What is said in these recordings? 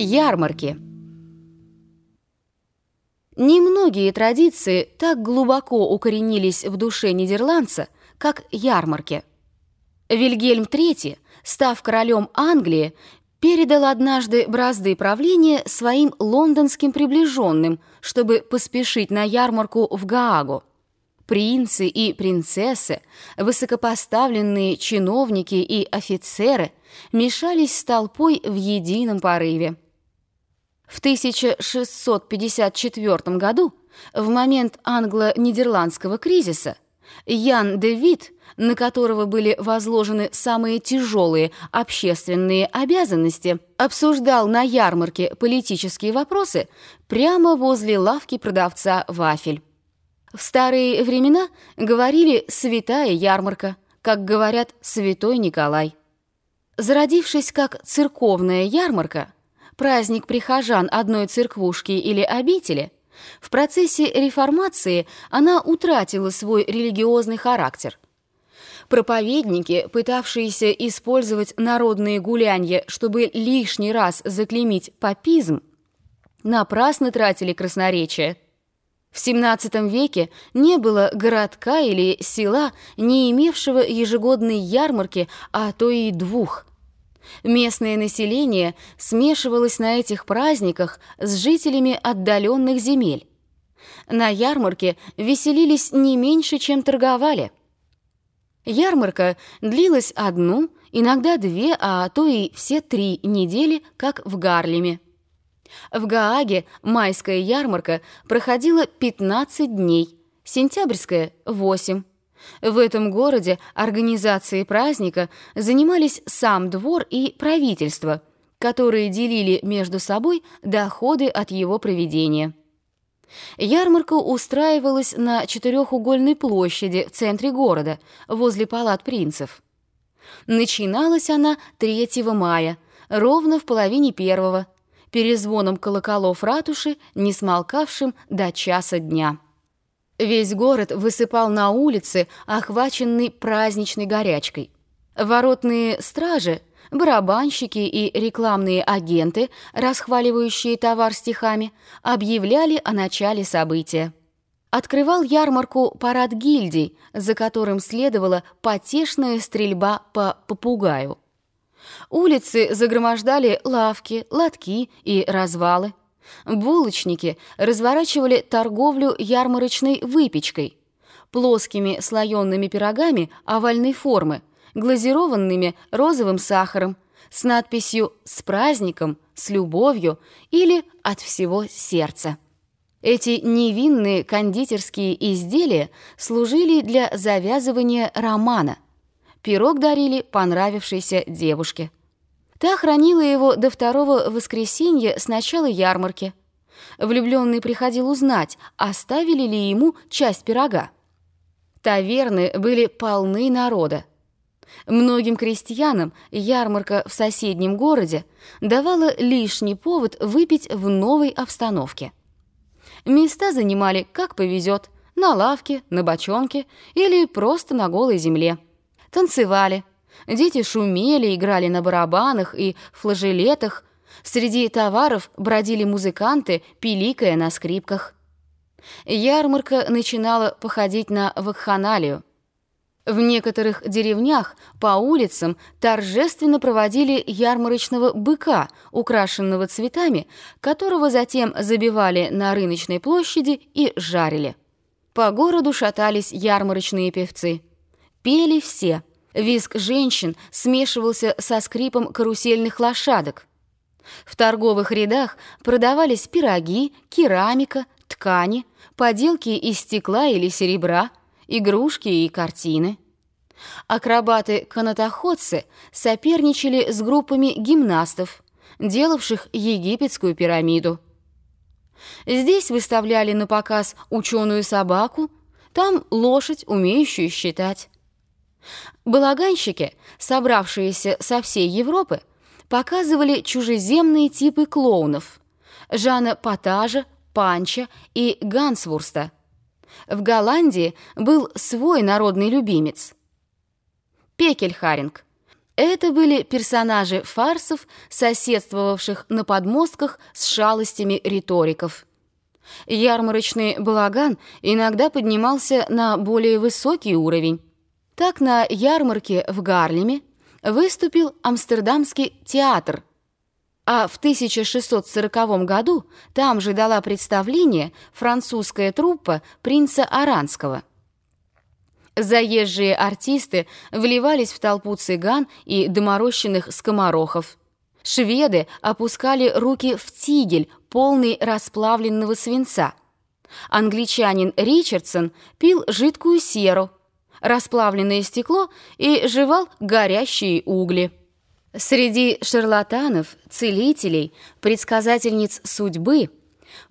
Ярмарки. Немногие традиции так глубоко укоренились в душе нидерландца, как ярмарки. Вильгельм III, став королем Англии, передал однажды бразды правления своим лондонским приближенным, чтобы поспешить на ярмарку в Гаагу. Принцы и принцессы, высокопоставленные чиновники и офицеры мешались с толпой в едином порыве. В 1654 году, в момент англо-нидерландского кризиса, Ян де Вит, на которого были возложены самые тяжелые общественные обязанности, обсуждал на ярмарке политические вопросы прямо возле лавки продавца вафель. В старые времена говорили «святая ярмарка», как говорят «святой Николай». Зародившись как церковная ярмарка – праздник прихожан одной церквушки или обители, в процессе реформации она утратила свой религиозный характер. Проповедники, пытавшиеся использовать народные гулянья, чтобы лишний раз заклеймить папизм, напрасно тратили красноречие. В XVII веке не было городка или села, не имевшего ежегодной ярмарки, а то и двух – Местное население смешивалось на этих праздниках с жителями отдаленных земель. На ярмарке веселились не меньше, чем торговали. Ярмарка длилась одну, иногда две, а то и все три недели, как в Гарлеме. В Гааге майская ярмарка проходила 15 дней, сентябрьская — 8. В этом городе организацией праздника занимались сам двор и правительство, которые делили между собой доходы от его проведения. Ярмарка устраивалась на четырехугольной площади в центре города, возле палат принцев. Начиналась она 3 мая, ровно в половине первого, перезвоном колоколов ратуши, не смолкавшим до часа дня. Весь город высыпал на улицы, охваченный праздничной горячкой. Воротные стражи, барабанщики и рекламные агенты, расхваливающие товар стихами, объявляли о начале события. Открывал ярмарку парад гильдий, за которым следовала потешная стрельба по попугаю. Улицы загромождали лавки, лотки и развалы. Булочники разворачивали торговлю ярмарочной выпечкой, плоскими слоенными пирогами овальной формы, глазированными розовым сахаром, с надписью «С праздником», «С любовью» или «От всего сердца». Эти невинные кондитерские изделия служили для завязывания романа. Пирог дарили понравившейся девушке. Та хранила его до второго воскресенья с начала ярмарки. Влюбленный приходил узнать, оставили ли ему часть пирога. Таверны были полны народа. Многим крестьянам ярмарка в соседнем городе давала лишний повод выпить в новой обстановке. Места занимали, как повезет, на лавке, на бочонке или просто на голой земле. Танцевали, Дети шумели, играли на барабанах и флажелетах. Среди товаров бродили музыканты, пиликая на скрипках. Ярмарка начинала походить на вакханалию. В некоторых деревнях по улицам торжественно проводили ярмарочного быка, украшенного цветами, которого затем забивали на рыночной площади и жарили. По городу шатались ярмарочные певцы. Пели все — Визг женщин смешивался со скрипом карусельных лошадок. В торговых рядах продавались пироги, керамика, ткани, поделки из стекла или серебра, игрушки и картины. Акробаты-канатоходцы соперничали с группами гимнастов, делавших египетскую пирамиду. Здесь выставляли на показ ученую собаку, там лошадь, умеющую считать. Балаганщики, собравшиеся со всей Европы, показывали чужеземные типы клоунов – Жана Патажа, Панча и Гансвурста. В Голландии был свой народный любимец – Пекельхаринг. Это были персонажи фарсов, соседствовавших на подмостках с шалостями риториков. Ярмарочный балаган иногда поднимался на более высокий уровень. Так на ярмарке в Гарлеме выступил Амстердамский театр, а в 1640 году там же дала представление французская труппа принца Аранского. Заезжие артисты вливались в толпу цыган и доморощенных скоморохов. Шведы опускали руки в тигель, полный расплавленного свинца. Англичанин Ричардсон пил жидкую серу, расплавленное стекло и жевал горящие угли. Среди шарлатанов, целителей, предсказательниц судьбы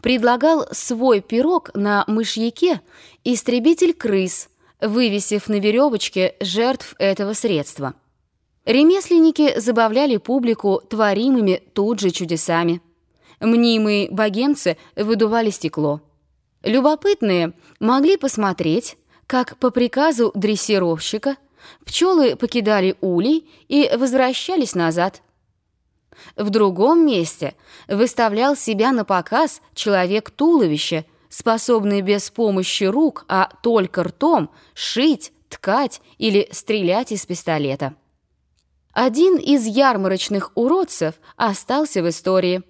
предлагал свой пирог на мышьяке истребитель крыс – вывесив на веревочке жертв этого средства. Ремесленники забавляли публику творимыми тут же чудесами. Мнимые богемцы выдували стекло. Любопытные могли посмотреть, как по приказу дрессировщика пчелы покидали улей и возвращались назад. В другом месте выставлял себя на показ человек-туловище – способный без помощи рук, а только ртом, шить, ткать или стрелять из пистолета. Один из ярмарочных уродцев остался в истории.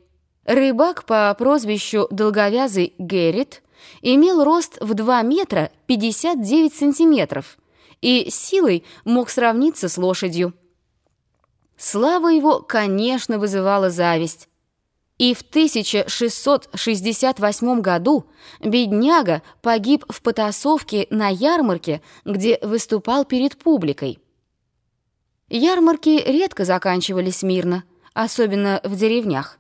Рыбак по прозвищу долговязый Геррит имел рост в 2 метра 59 сантиметров и силой мог сравниться с лошадью. Слава его, конечно, вызывала зависть. И в 1668 году бедняга погиб в потасовке на ярмарке, где выступал перед публикой. Ярмарки редко заканчивались мирно, особенно в деревнях.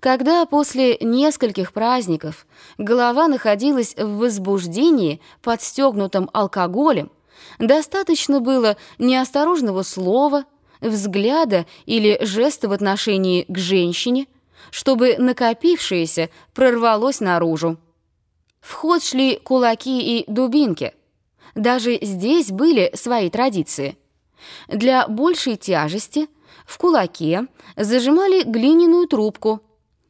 Когда после нескольких праздников голова находилась в возбуждении, подстегнутом алкоголем, достаточно было неосторожного слова, взгляда или жеста в отношении к женщине – чтобы накопившееся прорвалось наружу. В ход шли кулаки и дубинки. Даже здесь были свои традиции. Для большей тяжести в кулаке зажимали глиняную трубку,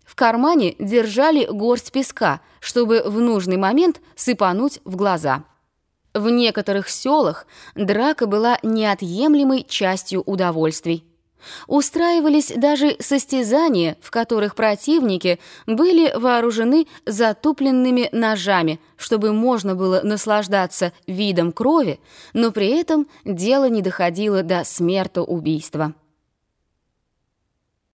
в кармане держали горсть песка, чтобы в нужный момент сыпануть в глаза. В некоторых селах драка была неотъемлемой частью удовольствий. Устраивались даже состязания, в которых противники были вооружены затупленными ножами, чтобы можно было наслаждаться видом крови, но при этом дело не доходило до смертоубийства.